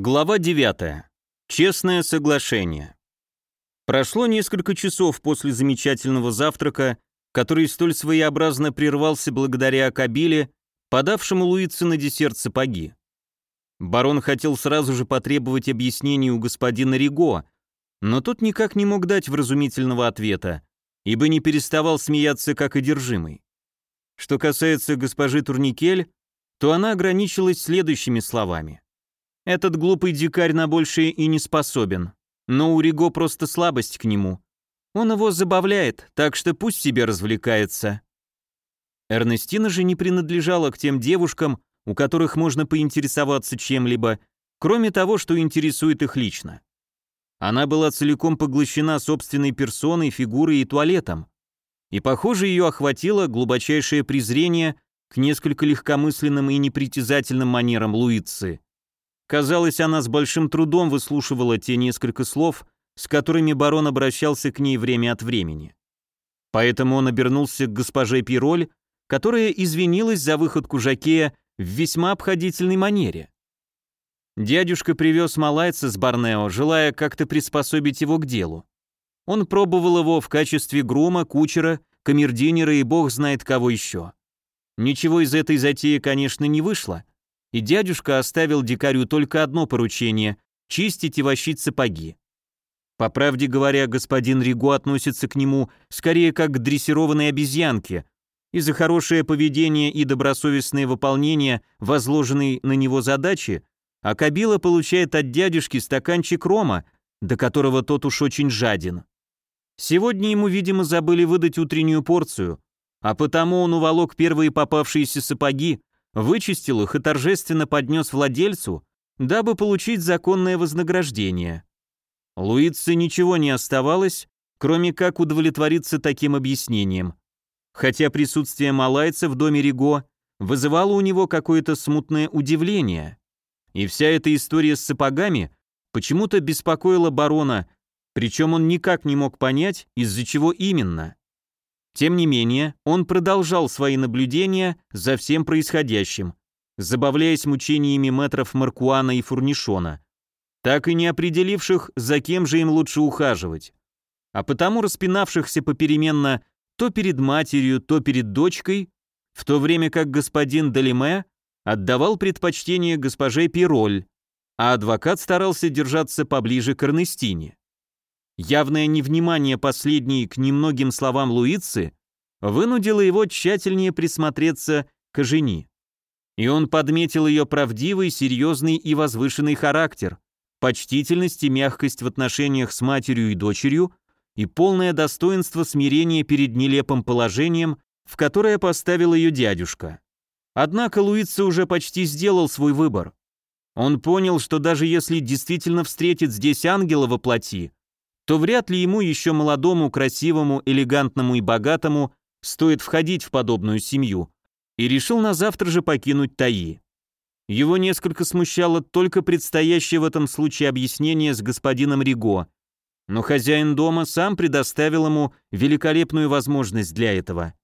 Глава 9. Честное соглашение. Прошло несколько часов после замечательного завтрака, который столь своеобразно прервался благодаря Кабиле, подавшему Луице на десерт сапоги. Барон хотел сразу же потребовать объяснений у господина Риго, но тот никак не мог дать вразумительного ответа, ибо не переставал смеяться как одержимый. Что касается госпожи Турникель, то она ограничилась следующими словами. Этот глупый дикарь на большее и не способен. Но у Риго просто слабость к нему. Он его забавляет, так что пусть себе развлекается. Эрнестина же не принадлежала к тем девушкам, у которых можно поинтересоваться чем-либо, кроме того, что интересует их лично. Она была целиком поглощена собственной персоной, фигурой и туалетом. И, похоже, ее охватило глубочайшее презрение к несколько легкомысленным и непритязательным манерам Луицы. Казалось, она с большим трудом выслушивала те несколько слов, с которыми барон обращался к ней время от времени. Поэтому он обернулся к госпоже Пироль, которая извинилась за выходку Жакея в весьма обходительной манере. Дядюшка привез малайца с Борнео, желая как-то приспособить его к делу. Он пробовал его в качестве грума, кучера, камердинера и бог знает кого еще. Ничего из этой затеи, конечно, не вышло, и дядюшка оставил дикарю только одно поручение — чистить и вощить сапоги. По правде говоря, господин Риго относится к нему скорее как к дрессированной обезьянке, и за хорошее поведение и добросовестное выполнение возложенной на него задачи, а Кабила получает от дядюшки стаканчик рома, до которого тот уж очень жаден. Сегодня ему, видимо, забыли выдать утреннюю порцию, а потому он уволок первые попавшиеся сапоги, вычистил их и торжественно поднес владельцу, дабы получить законное вознаграждение. Луице ничего не оставалось, кроме как удовлетвориться таким объяснением. Хотя присутствие малайца в доме Риго вызывало у него какое-то смутное удивление. И вся эта история с сапогами почему-то беспокоила барона, причем он никак не мог понять, из-за чего именно. Тем не менее, он продолжал свои наблюдения за всем происходящим, забавляясь мучениями метров Маркуана и Фурнишона, так и не определивших, за кем же им лучше ухаживать, а потому распинавшихся попеременно то перед матерью, то перед дочкой, в то время как господин Далиме отдавал предпочтение госпоже Пироль, а адвокат старался держаться поближе к Эрнестине. Явное невнимание последней к немногим словам Луицы вынудило его тщательнее присмотреться к жени. И он подметил ее правдивый, серьезный и возвышенный характер, почтительность и мягкость в отношениях с матерью и дочерью и полное достоинство смирения перед нелепым положением, в которое поставил ее дядюшка. Однако Луица уже почти сделал свой выбор. Он понял, что даже если действительно встретит здесь ангела во плоти, то вряд ли ему еще молодому, красивому, элегантному и богатому стоит входить в подобную семью, и решил на завтра же покинуть Таи. Его несколько смущало только предстоящее в этом случае объяснение с господином Риго, но хозяин дома сам предоставил ему великолепную возможность для этого.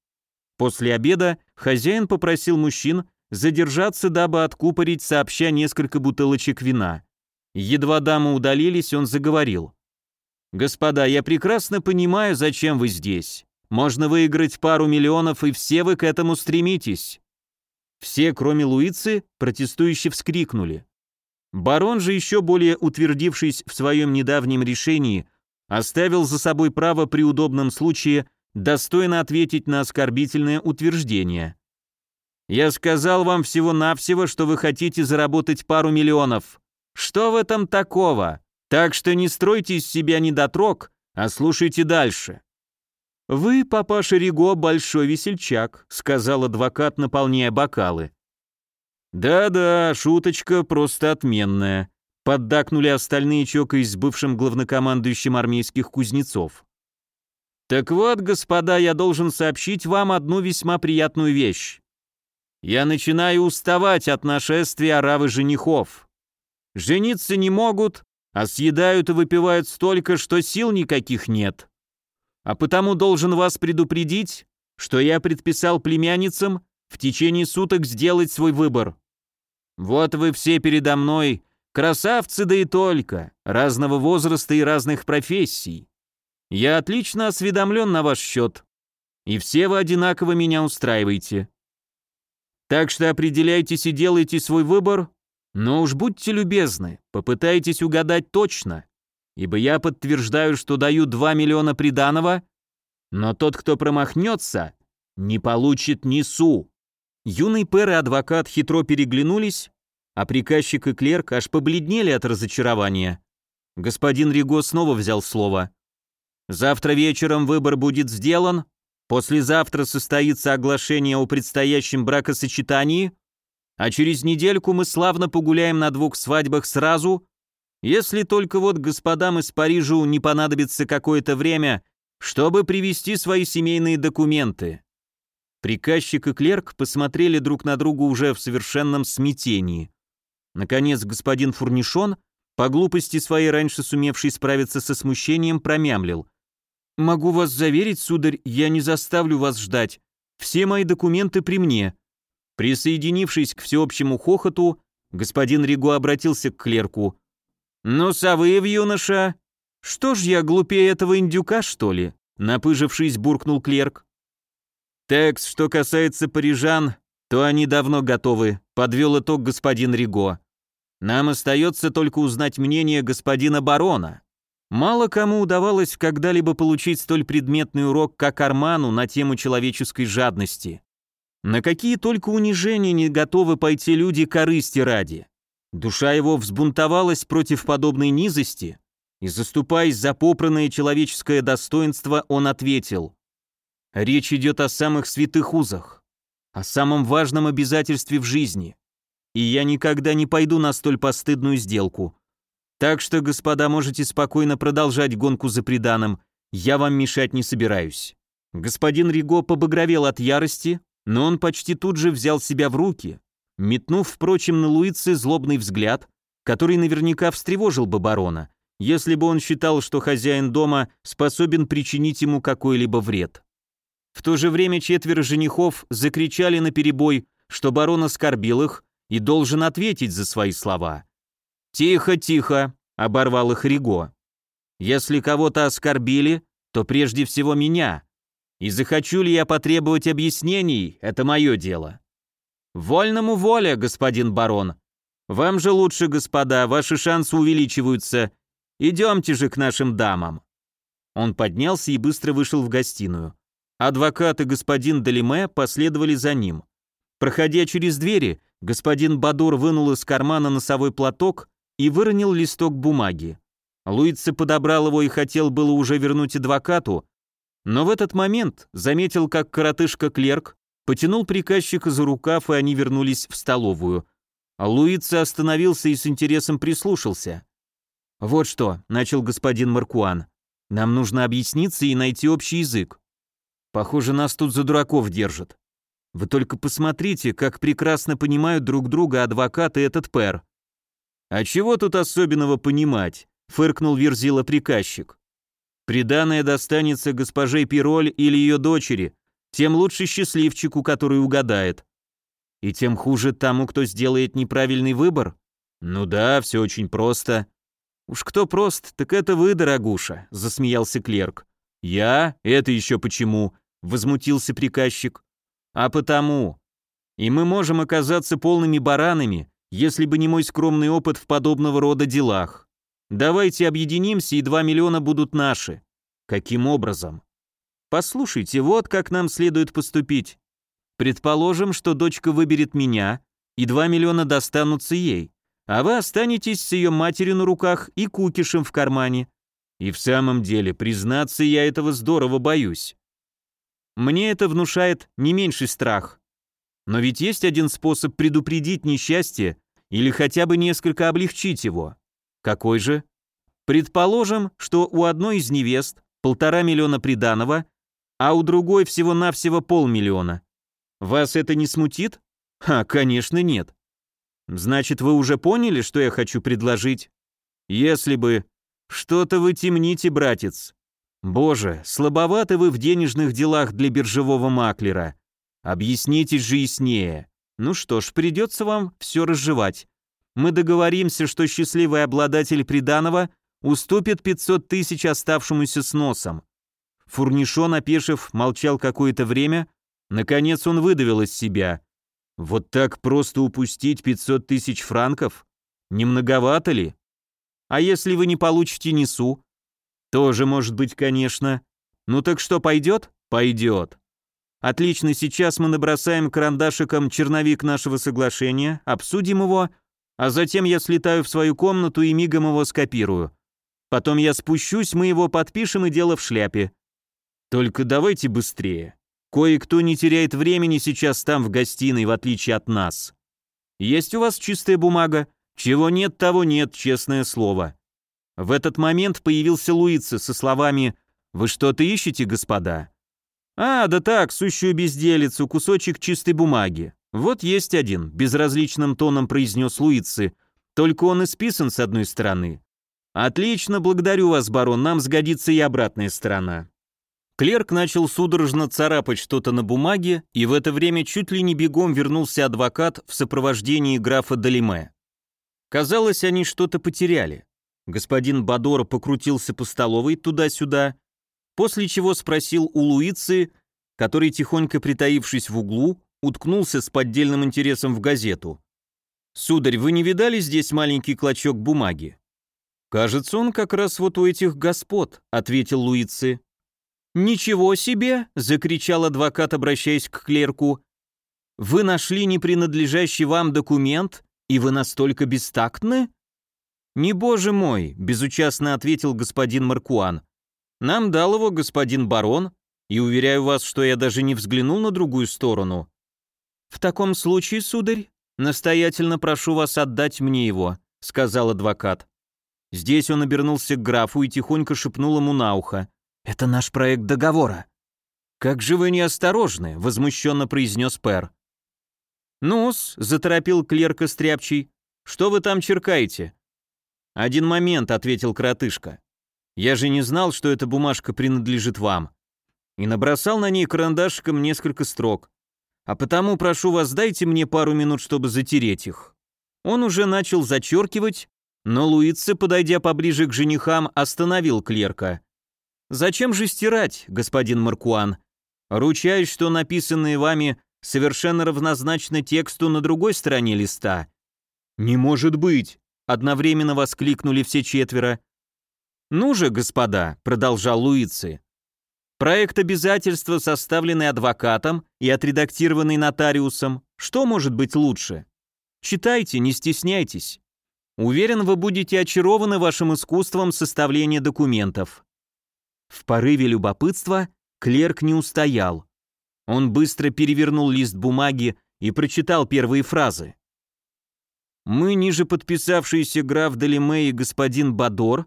После обеда хозяин попросил мужчин задержаться, дабы откупорить сообща несколько бутылочек вина. Едва дамы удалились, он заговорил. «Господа, я прекрасно понимаю, зачем вы здесь. Можно выиграть пару миллионов, и все вы к этому стремитесь». Все, кроме Луицы, протестующие вскрикнули. Барон же, еще более утвердившись в своем недавнем решении, оставил за собой право при удобном случае достойно ответить на оскорбительное утверждение. «Я сказал вам всего-навсего, что вы хотите заработать пару миллионов. Что в этом такого?» Так что не стройте из себя недотрог, а слушайте дальше. «Вы, папаша Риго, большой весельчак», — сказал адвокат, наполняя бокалы. «Да-да, шуточка просто отменная», — поддакнули остальные, чокаясь с бывшим главнокомандующим армейских кузнецов. «Так вот, господа, я должен сообщить вам одну весьма приятную вещь. Я начинаю уставать от нашествия оравы женихов. Жениться не могут, а съедают и выпивают столько, что сил никаких нет. А потому должен вас предупредить, что я предписал племянницам в течение суток сделать свой выбор. Вот вы все передо мной, Красавцы да и только, разного возраста и разных профессий. Я отлично осведомлен на ваш счет, и все вы одинаково меня устраиваете. Так что определяйтесь и делайте свой выбор, но уж будьте любезны, попытайтесь угадать точно, ибо я подтверждаю, что даю 2 миллиона приданого, но тот, кто промахнется, не получит ни су. Юный пэр и адвокат хитро переглянулись, а приказчик и клерк аж побледнели от разочарования. Господин Риго снова взял слово. «Завтра вечером выбор будет сделан, послезавтра состоится оглашение о предстоящем бракосочетании, а через недельку мы славно погуляем на двух свадьбах сразу, если только вот господам из Парижа не понадобится какое-то время, чтобы привести свои семейные документы». Приказчик и клерк посмотрели друг на друга уже в совершенном смятении. Наконец господин Фурнишон, по глупости своей раньше сумевший справиться со смущением, промямлил. «Могу вас заверить, сударь, я не заставлю вас ждать. Все мои документы при мне». Присоединившись к всеобщему хохоту, господин Риго обратился к клерку. «Ну, совы юноша! Что ж я глупее этого индюка, что ли?» Напыжившись, буркнул клерк. «Текс, что касается парижан, то они давно готовы», подвел итог господин Риго. Нам остается только узнать мнение господина барона. Мало кому удавалось когда-либо получить столь предметный урок, как Арману на тему человеческой жадности. На какие только унижения не готовы пойти люди корысти ради. Душа его взбунтовалась против подобной низости, и, заступаясь за попранное человеческое достоинство, он ответил, «Речь идет о самых святых узах, о самом важном обязательстве в жизни и я никогда не пойду на столь постыдную сделку. Так что, господа, можете спокойно продолжать гонку за приданым, я вам мешать не собираюсь». Господин Риго побагровел от ярости, но он почти тут же взял себя в руки, метнув, впрочем, на Луице злобный взгляд, который наверняка встревожил бы барона, если бы он считал, что хозяин дома способен причинить ему какой-либо вред. В то же время четверо женихов закричали на перебой, что барон оскорбил их и должен ответить за свои слова. «Тихо, тихо», — оборвал их Риго. «Если кого-то оскорбили, то прежде всего меня. И захочу ли я потребовать объяснений, это мое дело». «Вольному воля, господин барон. Вам же лучше, господа, ваши шансы увеличиваются. Идемте же к нашим дамам». Он поднялся и быстро вышел в гостиную. Адвокат и господин Далиме последовали за ним. Проходя через двери, Господин Бадур вынул из кармана носовой платок и выронил листок бумаги. Луице подобрал его и хотел было уже вернуть адвокату, но в этот момент заметил, как коротышка-клерк потянул приказчика за рукав, и они вернулись в столовую. Луице остановился и с интересом прислушался. «Вот что», — начал господин Маркуан, — «нам нужно объясниться и найти общий язык. Похоже, нас тут за дураков держат. Вы только посмотрите, как прекрасно понимают друг друга адвокат и этот пэр. А чего тут особенного понимать? фыркнул Верзила приказчик. Приданное достанется госпоже Пироль или ее дочери, тем лучше счастливчику, который угадает. И тем хуже тому, кто сделает неправильный выбор? Ну да, все очень просто. Уж кто прост, так это вы, дорогуша, засмеялся клерк. Я? Это еще почему? возмутился приказчик. А потому. И мы можем оказаться полными баранами, если бы не мой скромный опыт в подобного рода делах. Давайте объединимся, и два миллиона будут наши. Каким образом? Послушайте, вот как нам следует поступить. Предположим, что дочка выберет меня, и два миллиона достанутся ей, а вы останетесь с ее матерью на руках и кукишем в кармане. И в самом деле, признаться, я этого здорово боюсь. Мне это внушает не меньший страх. Но ведь есть один способ предупредить несчастье или хотя бы несколько облегчить его. Какой же? Предположим, что у одной из невест полтора миллиона приданого, а у другой всего-навсего полмиллиона. Вас это не смутит? А, конечно, нет. Значит, вы уже поняли, что я хочу предложить? Если бы... Что-то вы темните, братец. Боже, слабоваты вы в денежных делах для биржевого маклера. Объяснитесь же яснее. Ну что ж, придется вам все разжевать. Мы договоримся, что счастливый обладатель приданого уступит 500 тысяч оставшемуся с носом. Фурнишон, опешив, молчал какое-то время, наконец он выдавил из себя. Вот так просто упустить 500 тысяч франков? Не многовато ли? А если вы не получите несу? Тоже может быть, конечно. Ну так что, пойдет? Пойдет. Отлично, сейчас мы набросаем карандашиком черновик нашего соглашения, обсудим его, а затем я слетаю в свою комнату и мигом его скопирую. Потом я спущусь, мы его подпишем и дело в шляпе. Только давайте быстрее. Кое-кто не теряет времени сейчас там в гостиной, в отличие от нас. Есть у вас чистая бумага? Чего нет, того нет, честное слово. В этот момент появился Луица со словами «Вы что-то ищете, господа?» «А, да так, сущую безделицу, кусочек чистой бумаги. Вот есть один», — безразличным тоном произнес Луицы. «Только он исписан с одной стороны». «Отлично, благодарю вас, барон, нам сгодится и обратная сторона». Клерк начал судорожно царапать что-то на бумаге, и в это время чуть ли не бегом вернулся адвокат в сопровождении графа Далиме. Казалось, они что-то потеряли. Господин Бадор покрутился по столовой туда-сюда, после чего спросил у Луицы, который, тихонько притаившись в углу, уткнулся с поддельным интересом в газету. «Сударь, вы не видали здесь маленький клочок бумаги?» «Кажется, он как раз вот у этих господ», — ответил Луицы. «Ничего себе!» — закричал адвокат, обращаясь к клерку. «Вы нашли непринадлежащий вам документ, и вы настолько бестактны?» «Не боже мой!» — безучастно ответил господин Маркуан. «Нам дал его господин барон, и уверяю вас, что я даже не взглянул на другую сторону». «В таком случае, сударь, настоятельно прошу вас отдать мне его», — сказал адвокат. Здесь он обернулся к графу и тихонько шепнул ему на ухо. Это наш проект договора». «Как же вы неосторожны», — возмущенно произнес Пэр. «Ну-с», — заторопил клерк Стряпчий, — «что вы там черкаете?» «Один момент», — ответил коротышка. «Я же не знал, что эта бумажка принадлежит вам». И набросал на ней карандашиком несколько строк. «А потому прошу вас, дайте мне пару минут, чтобы затереть их». Он уже начал зачеркивать, но Луица, подойдя поближе к женихам, остановил клерка. Зачем же стирать, господин Маркуан? Ручаюсь, что написанные вами совершенно равнозначно тексту на другой стороне листа. Не может быть, одновременно воскликнули все четверо. Ну же, господа, продолжал Луици. Проект обязательства, составленный адвокатом и отредактированный нотариусом, что может быть лучше? Читайте, не стесняйтесь. Уверен, вы будете очарованы вашим искусством составления документов. В порыве любопытства клерк не устоял. Он быстро перевернул лист бумаги и прочитал первые фразы. «Мы, ниже подписавшиеся граф Далиме и господин Бадор,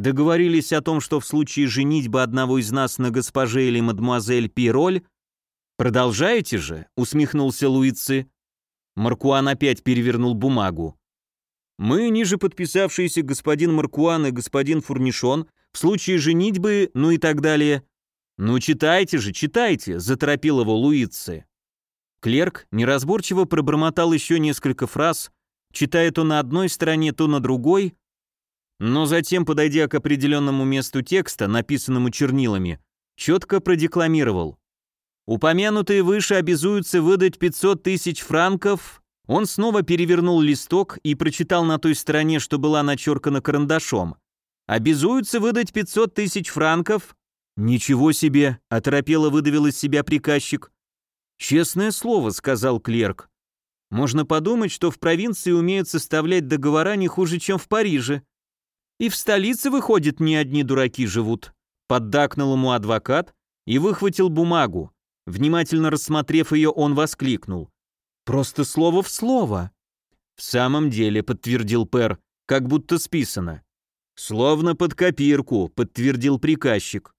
договорились о том, что в случае женитьбы одного из нас на госпоже или мадемуазель Пироль «Продолжаете же?» — усмехнулся Луицы. Маркуан опять перевернул бумагу. «Мы, ниже подписавшиеся господин Маркуан и господин Фурнишон, в случае женитьбы, ну и так далее. «Ну читайте же, читайте», — заторопил его Луицы. Клерк неразборчиво пробормотал еще несколько фраз, читая то на одной стороне, то на другой, но затем, подойдя к определенному месту текста, написанному чернилами, четко продекламировал. Упомянутые выше обязуются выдать 500 тысяч франков. Он снова перевернул листок и прочитал на той стороне, что была начеркана карандашом обязуются выдать 500 тысяч франков». «Ничего себе!» — оторопело выдавил из себя приказчик. «Честное слово», — сказал клерк. «Можно подумать, что в провинции умеют составлять договора не хуже, чем в Париже. И в столице, выходит, не одни дураки живут». Поддакнул ему адвокат и выхватил бумагу. Внимательно рассмотрев ее, он воскликнул. «Просто слово в слово». «В самом деле», — подтвердил Пер, — «как будто списано». «Словно под копирку», — подтвердил приказчик.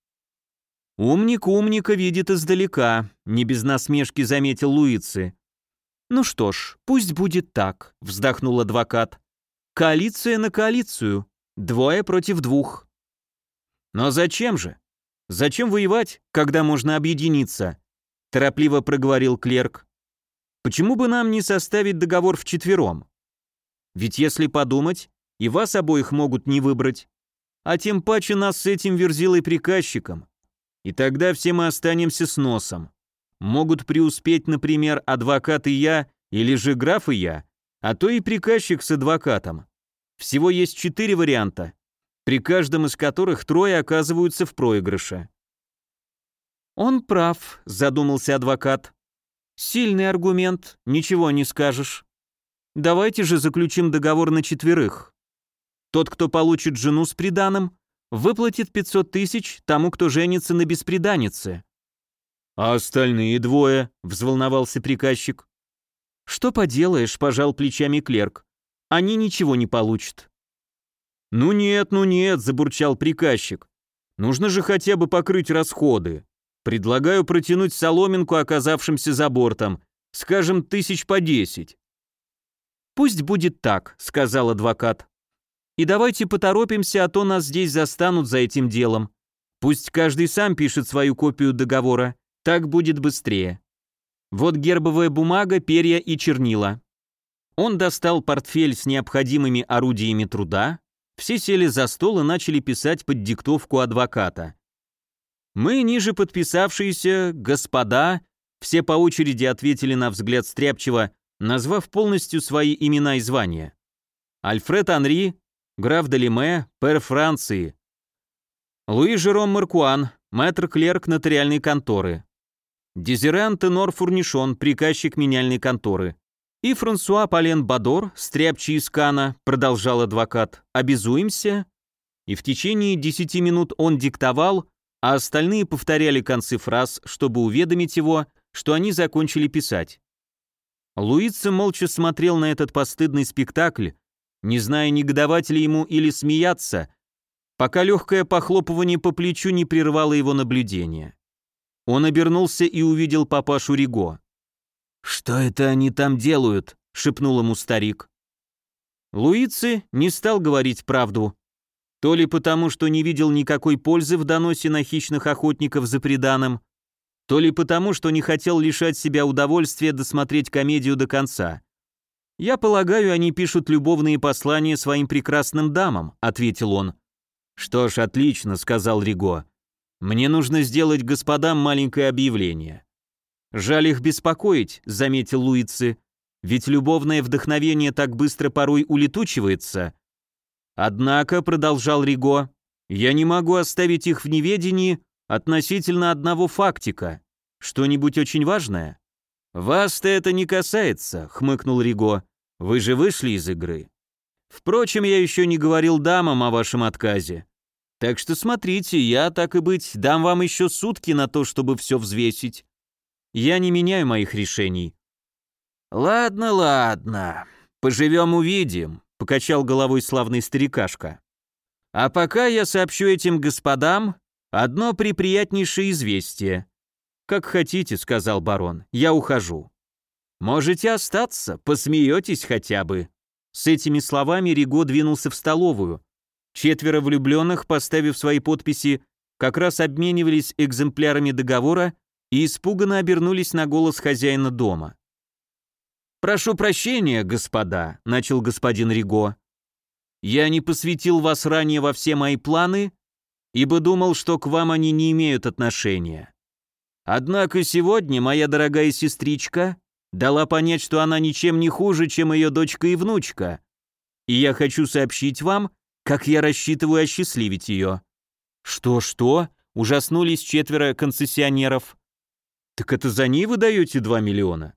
«Умник умника видит издалека», — не без насмешки заметил Луицы. «Ну что ж, пусть будет так», — вздохнул адвокат. «Коалиция на коалицию. Двое против двух». «Но зачем же? Зачем воевать, когда можно объединиться?» — торопливо проговорил клерк. «Почему бы нам не составить договор вчетвером? Ведь если подумать, и вас обоих могут не выбрать. А тем паче нас с этим верзилой приказчиком. И тогда все мы останемся с носом. Могут преуспеть, например, адвокат и я, или же граф и я, а то и приказчик с адвокатом. Всего есть четыре варианта, при каждом из которых трое оказываются в проигрыше. «Он прав», — задумался адвокат. «Сильный аргумент, ничего не скажешь. Давайте же заключим договор на четверых. Тот, кто получит жену с приданым, выплатит 500 тысяч тому, кто женится на бесприданнице». «А остальные двое?» — взволновался приказчик. «Что поделаешь», — пожал плечами клерк. «Они ничего не получат». «Ну нет, ну нет», — забурчал приказчик. «Нужно же хотя бы покрыть расходы. Предлагаю протянуть соломинку оказавшимся за бортом, скажем, тысяч по десять». «Пусть будет так», — сказал адвокат. «И давайте поторопимся, а то нас здесь застанут за этим делом. Пусть каждый сам пишет свою копию договора, так будет быстрее. Вот гербовая бумага, перья и чернила». Он достал портфель с необходимыми орудиями труда, все сели за стол и начали писать под диктовку адвоката. Мы, ниже подписавшиеся, господа, все по очереди ответили на взгляд Стряпчева, назвав полностью свои имена и звания. Альфред Анри, граф Делиме, пэр Франции. Луи Жером Маркуан, мэтр-клерк нотариальной конторы. Дезиран Тенор Фурнишон, приказчик меняльной конторы. И Франсуа Полен Бадор, стряпчий из Кана, продолжал адвокат, обязуемся. И в течение десяти минут он диктовал, а остальные повторяли концы фраз, чтобы уведомить его, что они закончили писать. Луица молча смотрел на этот постыдный спектакль, не зная, негодовать ли ему или смеяться, пока легкое похлопывание по плечу не прервало его наблюдение. Он обернулся и увидел папашу Риго. «Что это они там делают?» — шепнул ему старик. Луици не стал говорить правду. То ли потому, что не видел никакой пользы в доносе на хищных охотников за преданным, то ли потому, что не хотел лишать себя удовольствия досмотреть комедию до конца. «Я полагаю, они пишут любовные послания своим прекрасным дамам», — ответил он. «Что ж, отлично», — сказал Риго. «Мне нужно сделать господам маленькое объявление. «Жаль их беспокоить», — заметил Луицы, «ведь любовное вдохновение так быстро порой улетучивается». «Однако», — продолжал Риго, «я не могу оставить их в неведении относительно одного фактика. Что-нибудь очень важное?» «Вас-то это не касается», — хмыкнул Риго. «Вы же вышли из игры. Впрочем, я еще не говорил дамам о вашем отказе. Так что смотрите, я, так и быть, дам вам еще сутки на то, чтобы все взвесить. Я не меняю моих решений». «Ладно, ладно, поживем-увидим», — покачал головой славный старикашка. «А пока я сообщу этим господам одно приприятнейшее известие». «Как хотите», — сказал барон, — «я ухожу». «Можете остаться, посмеетесь хотя бы». С этими словами Риго двинулся в столовую. Четверо влюбленных, поставив свои подписи, как раз обменивались экземплярами договора и испуганно обернулись на голос хозяина дома. «Прошу прощения, господа», — начал господин Риго. «Я не посвятил вас ранее во все мои планы, ибо думал, что к вам они не имеют отношения. Однако сегодня моя дорогая сестричка дала понять, что она ничем не хуже, чем ее дочка и внучка, и я хочу сообщить вам, как я рассчитываю осчастливить ее». «Что-что?» — ужаснулись четверо концессионеров. «Так это за ней вы даете 2 миллиона?»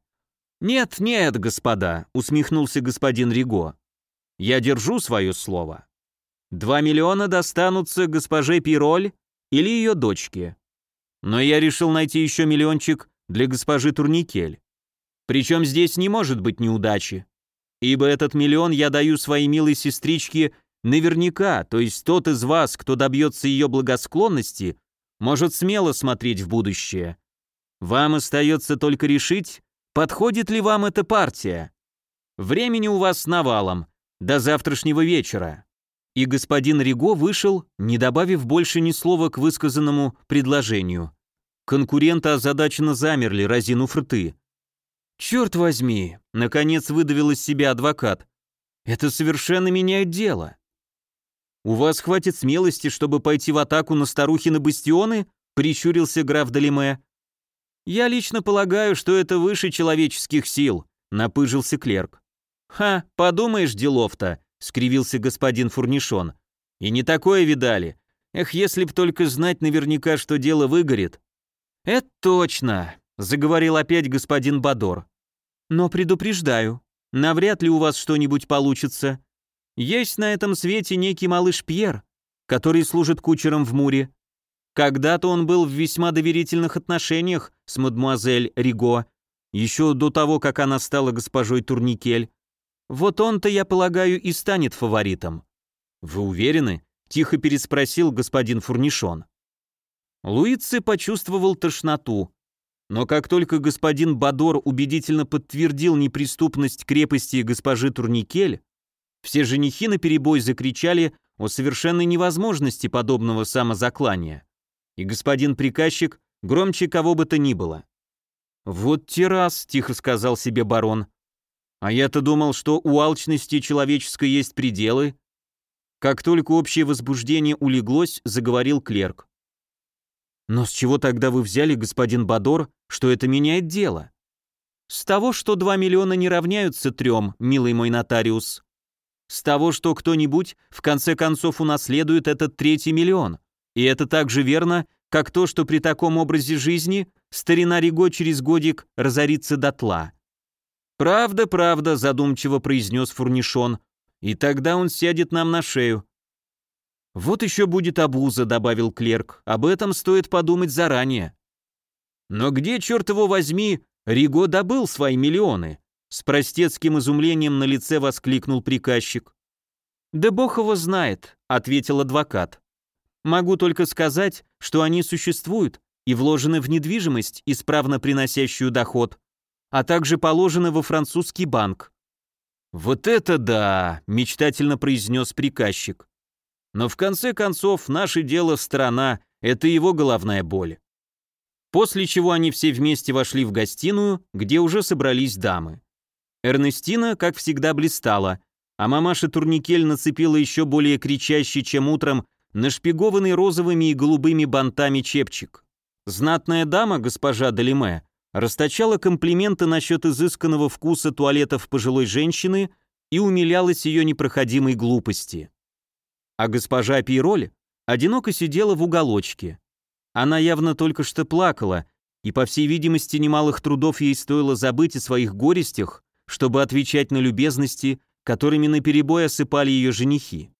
«Нет, нет, господа», — усмехнулся господин Риго. «Я держу свое слово. Два миллиона достанутся госпоже Пироль или ее дочке. Но я решил найти еще миллиончик для госпожи Турникель. Причем здесь не может быть неудачи, ибо этот миллион я даю своей милой сестричке наверняка, то есть тот из вас, кто добьется ее благосклонности, может смело смотреть в будущее. Вам остается только решить, подходит ли вам эта партия. Времени у вас навалом, до завтрашнего вечера». И господин Риго вышел, не добавив больше ни слова к высказанному предложению. Конкуренты озадаченно замерли, разинув рты. «Черт возьми!» — наконец выдавил из себя адвокат. Это совершенно меняет дело. У вас хватит смелости, чтобы пойти в атаку на старухи на бастионы? Прищурился граф Далиме. Я лично полагаю, что это выше человеческих сил, напыжился клерк. Ха, подумаешь, делов-то, скривился господин Фурнишон. И не такое видали. Эх, если б только знать наверняка, что дело выгорит. Это точно, заговорил опять господин Бадор. Но предупреждаю, навряд ли у вас что-нибудь получится. Есть на этом свете некий малыш Пьер, который служит кучером в Муре. Когда-то он был в весьма доверительных отношениях с мадемуазель Риго, еще до того, как она стала госпожой Турникель. Вот он-то, я полагаю, и станет фаворитом. Вы уверены? Тихо переспросил господин Фурнишон. Луици почувствовал тошноту. Но как только господин Бадор убедительно подтвердил неприступность крепости госпожи Турникель, все женихи наперебой закричали о совершенной невозможности подобного самозаклания. И господин приказчик громче кого бы то ни было. «Вот террас», — тихо сказал себе барон. «А я-то думал, что у алчности человеческой есть пределы». Как только общее возбуждение улеглось, заговорил клерк. «Но с чего тогда вы взяли, господин Бадор, что это меняет дело?» «С того, что два миллиона не равняются трем, милый мой нотариус. С того, что кто-нибудь в конце концов унаследует этот третий миллион. И это так же верно, как то, что при таком образе жизни старина Риго через годик разорится дотла. «Правда, правда», — задумчиво произнес Фурнишон, «и тогда он сядет нам на шею». «Вот еще будет обуза», — добавил клерк, «об этом стоит подумать заранее». «Но где, черт его возьми, Риго добыл свои миллионы?» С простецким изумлением на лице воскликнул приказчик. «Да бог его знает», — ответил адвокат. «Могу только сказать, что они существуют и вложены в недвижимость, исправно приносящую доход, а также положены во французский банк». «Вот это да!» — мечтательно произнес приказчик. «Но в конце концов, наше дело страна — это его головная боль». После чего они все вместе вошли в гостиную, где уже собрались дамы. Эрнестина, как всегда, блистала, а мамаша Турникель нацепила еще более кричащий, чем утром, нашпигованный розовыми и голубыми бантами чепчик. Знатная дама, госпожа Далиме, расточала комплименты насчет изысканного вкуса туалетов пожилой женщины и умилялась ее непроходимой глупости. А госпожа Пироль одиноко сидела в уголочке. Она явно только что плакала, и, по всей видимости, немалых трудов ей стоило забыть о своих горестях чтобы отвечать на любезности, которыми наперебой осыпали ее женихи.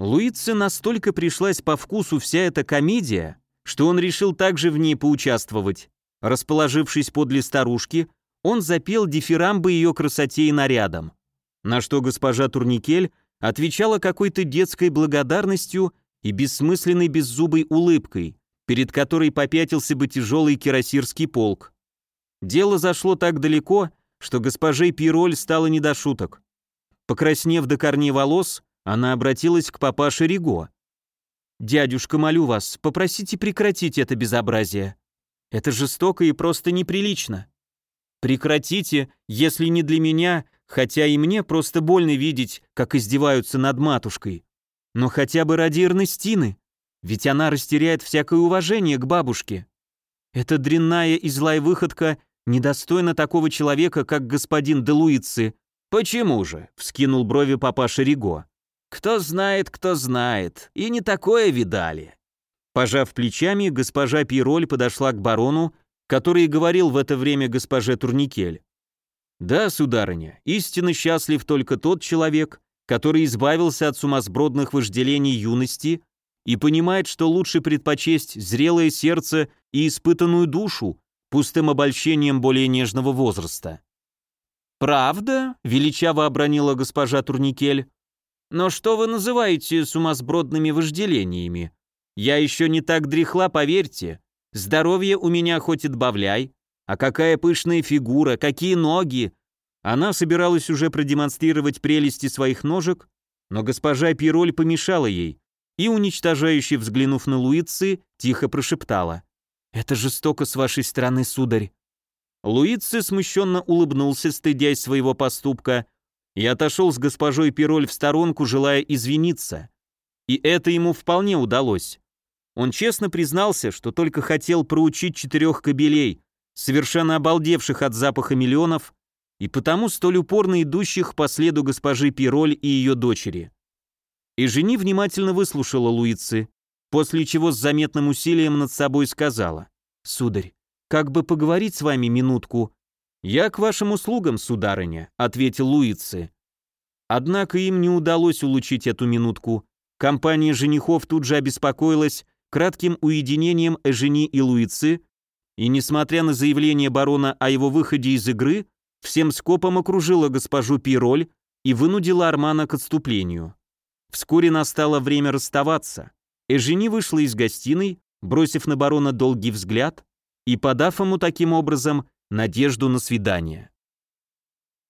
Луице настолько пришлась по вкусу вся эта комедия, что он решил также в ней поучаствовать. Расположившись подле старушки, он запел дифирамбы ее красоте и нарядам. На что госпожа Турникель отвечала какой-то детской благодарностью и бессмысленной беззубой улыбкой, перед которой попятился бы тяжелый кирасирский полк. Дело зашло так далеко, что госпоже Пироль стало не до шуток. Покраснев до корней волос, она обратилась к папаше Риго. «Дядюшка, молю вас, попросите прекратить это безобразие. Это жестоко и просто неприлично. Прекратите, если не для меня, хотя и мне просто больно видеть, как издеваются над матушкой. Но хотя бы ради Эрнестины, ведь она растеряет всякое уважение к бабушке. Эта дрянная и злая выходка недостойна такого человека, как господин Делуицы. Почему же? вскинул брови папаша Риго. Кто знает, кто знает, и не такое видали. Пожав плечами, госпожа Пироль подошла к барону, который говорил в это время госпоже Турникель. «Да, сударыня, истинно счастлив только тот человек, который избавился от сумасбродных вожделений юности и понимает, что лучше предпочесть зрелое сердце и испытанную душу, пустым обольщением более нежного возраста. «Правда?» — величаво обронила госпожа Турникель. «Но что вы называете сумасбродными вожделениями? Я еще не так дряхла, поверьте. Здоровье у меня хоть и добавляй. А какая пышная фигура, какие ноги!» Она собиралась уже продемонстрировать прелести своих ножек, но госпожа Пироль помешала ей и, уничтожающе взглянув на Луицы, тихо прошептала. «Это жестоко с вашей стороны, сударь». Луици смущенно улыбнулся, стыдясь своего поступка, и отошел с госпожой Пироль в сторонку, желая извиниться. И это ему вполне удалось. Он честно признался, что только хотел проучить четырех кобелей, совершенно обалдевших от запаха миллионов, и потому столь упорно идущих по следу госпожи Пироль и ее дочери. И жени внимательно выслушала Луицы, после чего с заметным усилием над собой сказала, «Сударь, как бы поговорить с вами минутку?» «Я к вашим услугам, сударыня», — ответил Луицы. Однако им не удалось улучшить эту минутку. Компания женихов тут же обеспокоилась кратким уединением Эжени и Луицы, и, несмотря на заявление барона о его выходе из игры, всем скопом окружила госпожу Пироль и вынудила Армана к отступлению. Вскоре настало время расставаться. Эжени вышла из гостиной, бросив на барона долгий взгляд и подав ему таким образом надежду на свидание.